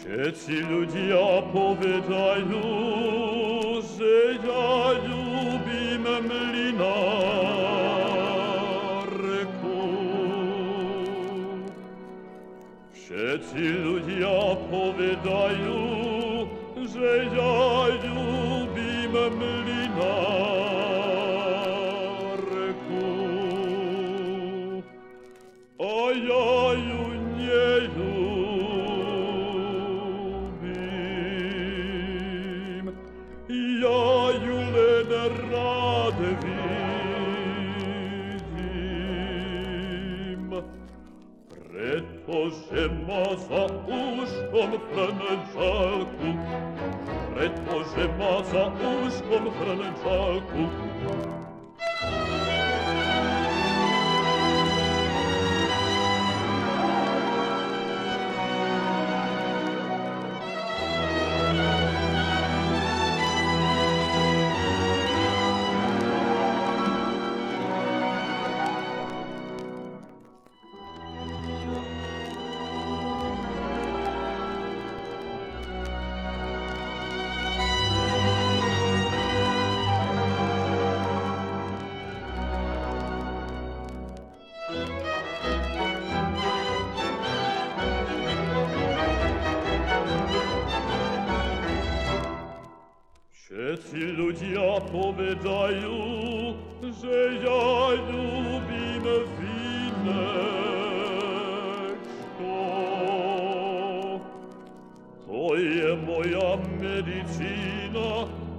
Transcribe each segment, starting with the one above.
Ще ці людя повидаю, я любим млинарку. Ще ці людя повидаю, я любим млинарку. Ой, ой, rade vidim. Предпожемо за ушком храненчалку, Предпожемо за ушком храненчалку, ci ludzie powiedzają, že ja lubim winek. To, je moja medycyna,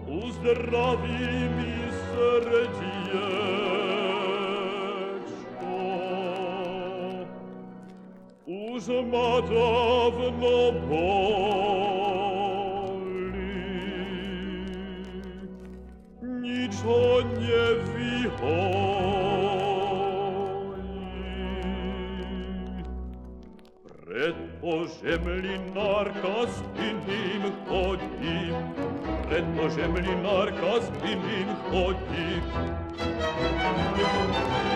uzdravi mi serdzieczko. Už ma dawno Bóg, sognevi hoi. Preto žemlinar kaspinim hodi, preto žemlinar kaspinim hodi. Preto žemlinar kaspinim